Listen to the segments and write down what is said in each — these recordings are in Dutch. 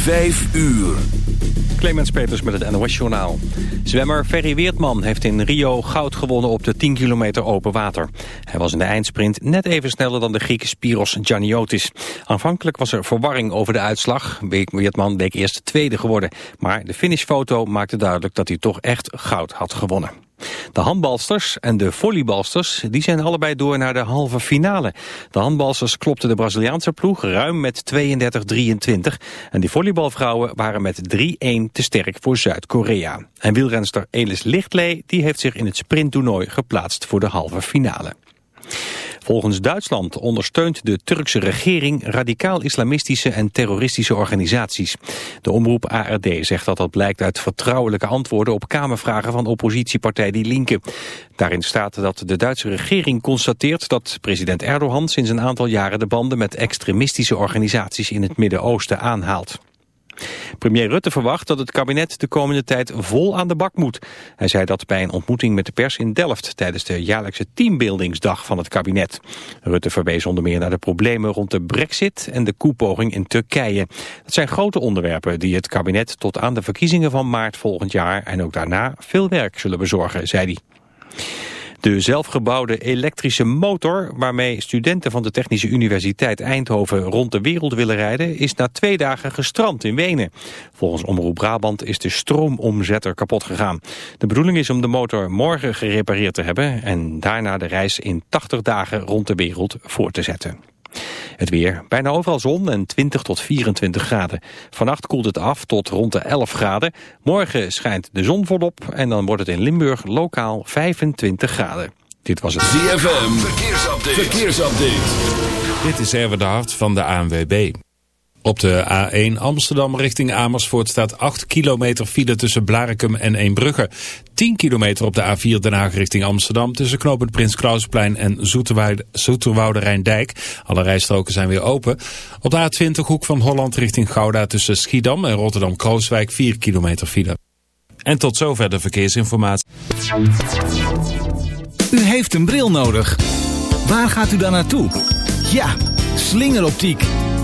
Vijf uur. Clemens Peters met het NOS-journaal. Zwemmer Ferry Weertman heeft in Rio goud gewonnen op de 10 kilometer open water. Hij was in de eindsprint net even sneller dan de Griek Spiros Gianniotis. Aanvankelijk was er verwarring over de uitslag. Weertman bleek eerst tweede geworden. Maar de finishfoto maakte duidelijk dat hij toch echt goud had gewonnen. De handbalsters en de volleybalsters die zijn allebei door naar de halve finale. De handbalsters klopten de Braziliaanse ploeg ruim met 32-23. En die volleybalvrouwen waren met 3-1 te sterk voor Zuid-Korea. En wielrenster Elis Lichtlee die heeft zich in het sprinttoernooi geplaatst voor de halve finale. Volgens Duitsland ondersteunt de Turkse regering radicaal-islamistische en terroristische organisaties. De omroep ARD zegt dat dat blijkt uit vertrouwelijke antwoorden op kamervragen van oppositiepartij Die Linke. Daarin staat dat de Duitse regering constateert dat president Erdogan sinds een aantal jaren de banden met extremistische organisaties in het Midden-Oosten aanhaalt. Premier Rutte verwacht dat het kabinet de komende tijd vol aan de bak moet. Hij zei dat bij een ontmoeting met de pers in Delft tijdens de jaarlijkse teambuildingsdag van het kabinet. Rutte verwees onder meer naar de problemen rond de brexit en de koepoging in Turkije. Dat zijn grote onderwerpen die het kabinet tot aan de verkiezingen van maart volgend jaar en ook daarna veel werk zullen bezorgen, zei hij. De zelfgebouwde elektrische motor waarmee studenten van de Technische Universiteit Eindhoven rond de wereld willen rijden is na twee dagen gestrand in Wenen. Volgens Omroep Brabant is de stroomomzetter kapot gegaan. De bedoeling is om de motor morgen gerepareerd te hebben en daarna de reis in 80 dagen rond de wereld voor te zetten. Het weer. Bijna overal zon en 20 tot 24 graden. Vannacht koelt het af tot rond de 11 graden. Morgen schijnt de zon volop en dan wordt het in Limburg lokaal 25 graden. Dit was het ZFM. Verkeersupdate. Verkeersupdate. Dit is Erwin de Hart van de ANWB. Op de A1 Amsterdam richting Amersfoort staat 8 kilometer file tussen Blarikum en Eembrugge. 10 kilometer op de A4 Den Haag richting Amsterdam tussen knooppunt Prins Klausplein en Zoeterwoude Rijndijk. Alle rijstroken zijn weer open. Op de A20 hoek van Holland richting Gouda tussen Schiedam en Rotterdam-Krooswijk 4 kilometer file. En tot zover de verkeersinformatie. U heeft een bril nodig. Waar gaat u dan naartoe? Ja, slingeroptiek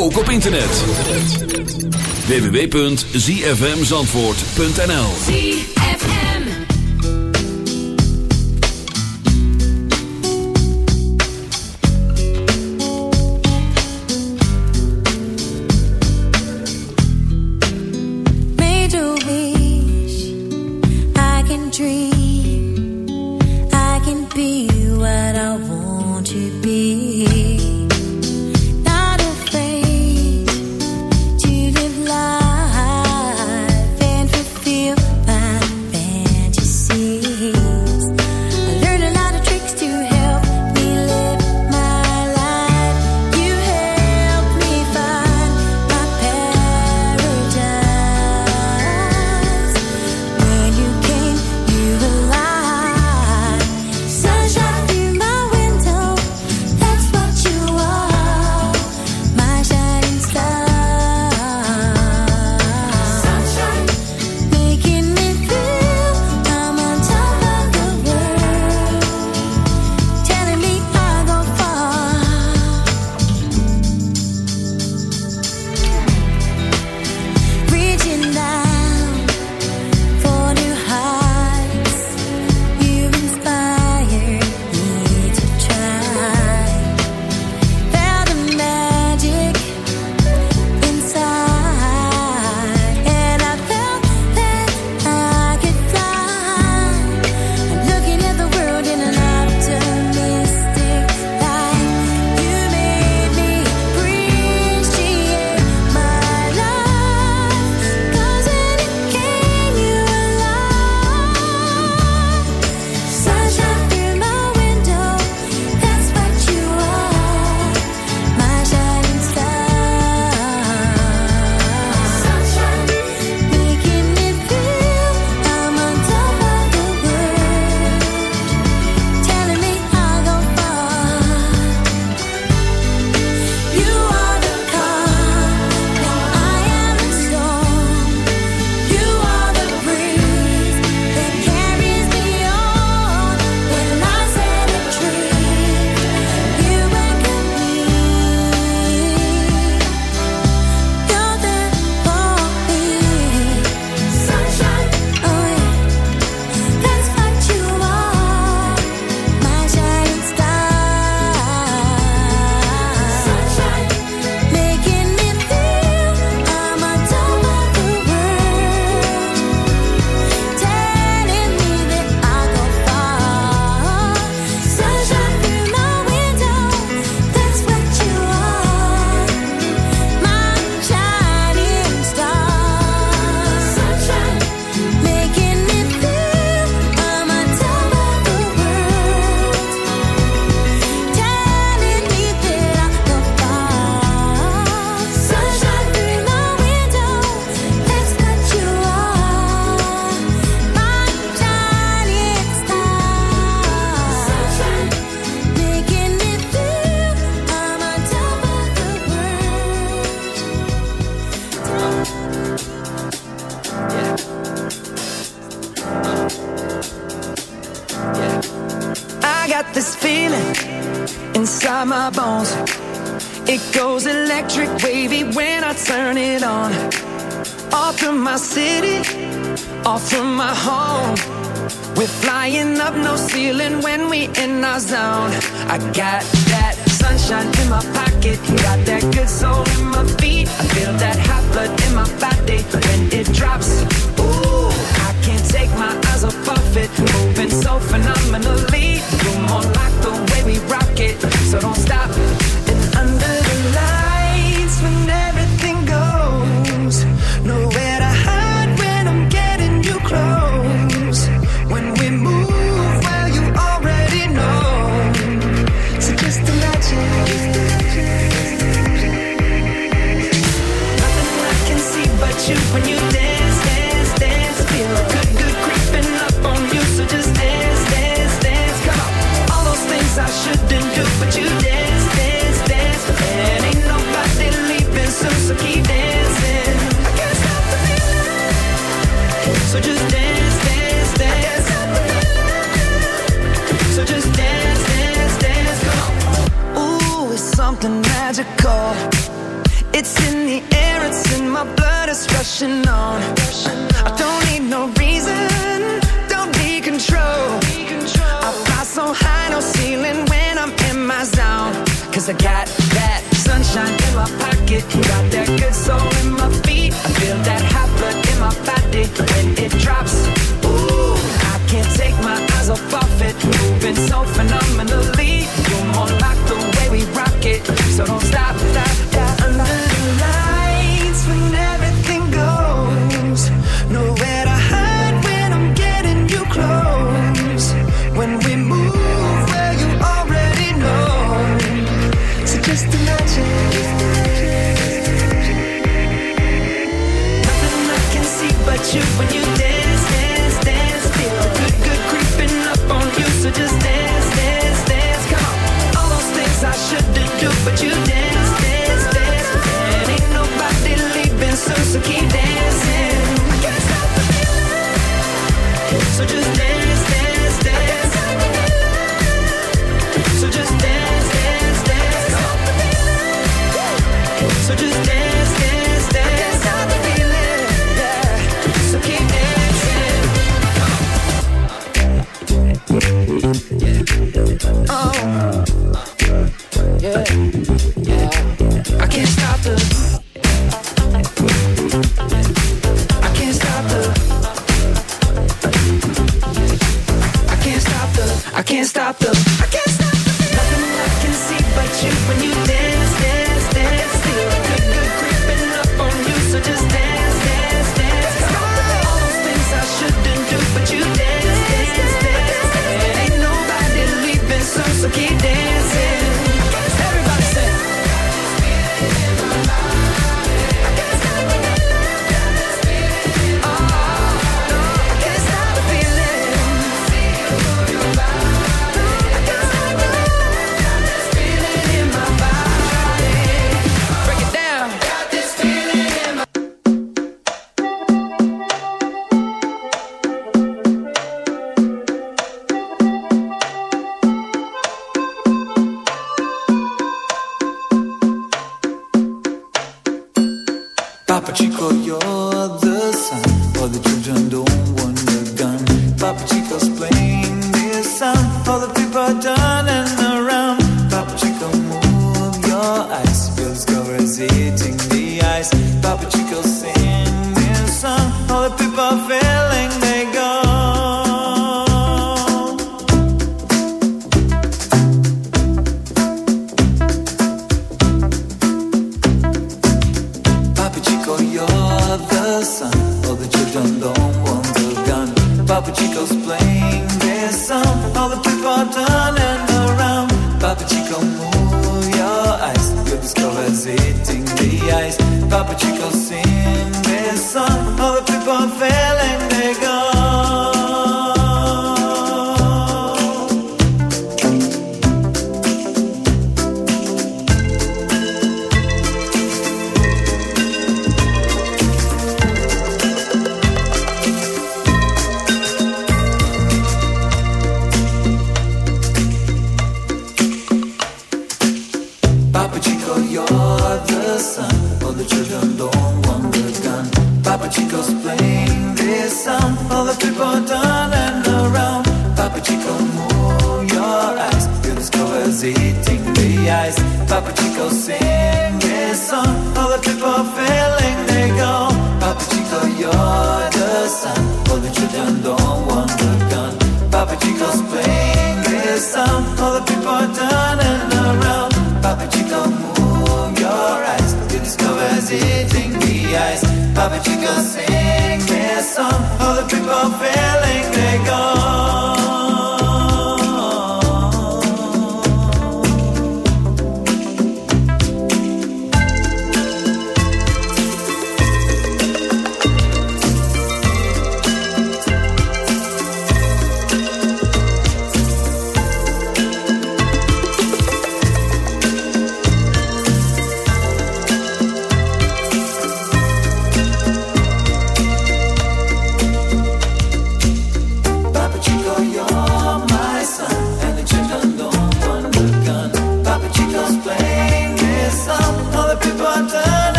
ook op internet. www.zfmzandvoort.nl ZFM Made to wish I can dream. I got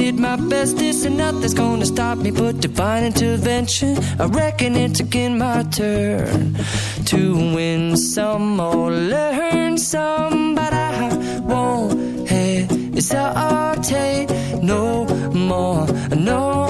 did my best. This and nothing's gonna stop me but divine intervention. I reckon it's again my turn to win some or learn some, but I won't hesitate no more. No.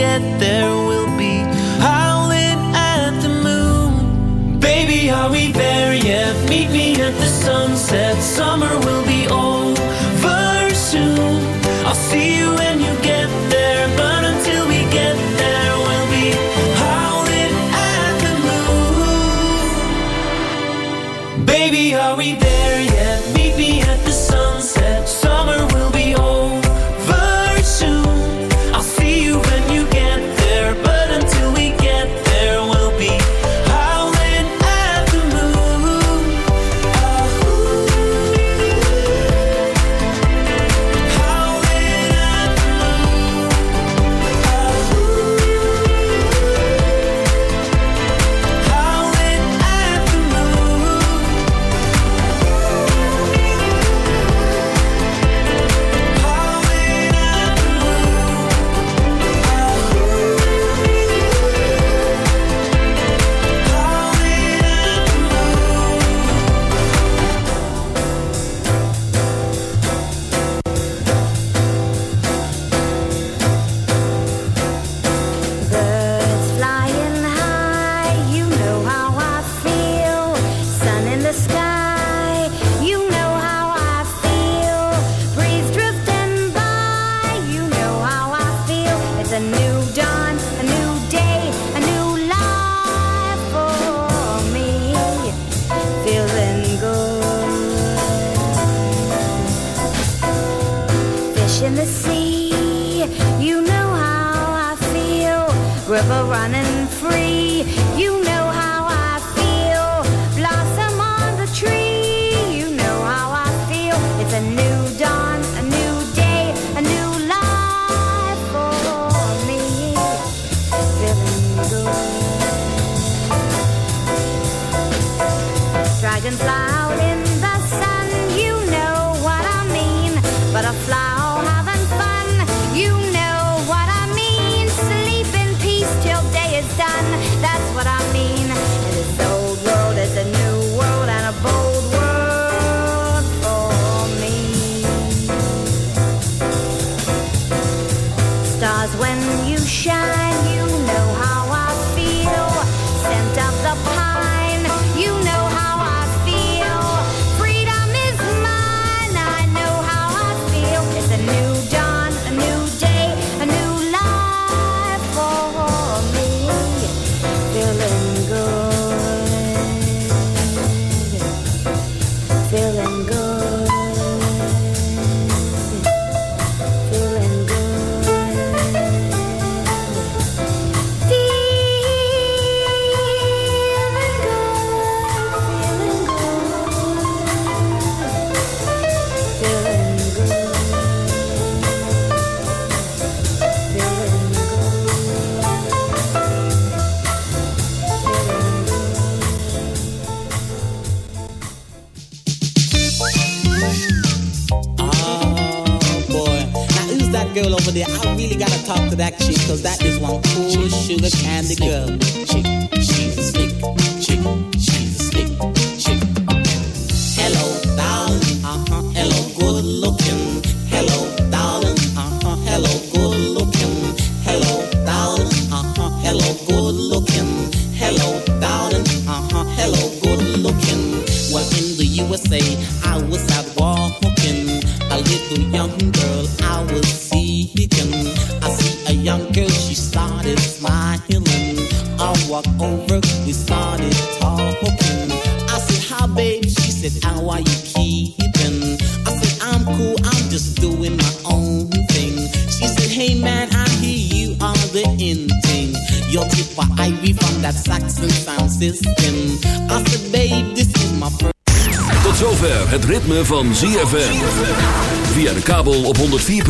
get there, will be howling at the moon. Baby, are we there yet? Meet me at the sunset. Summer will be over soon. I'll see you.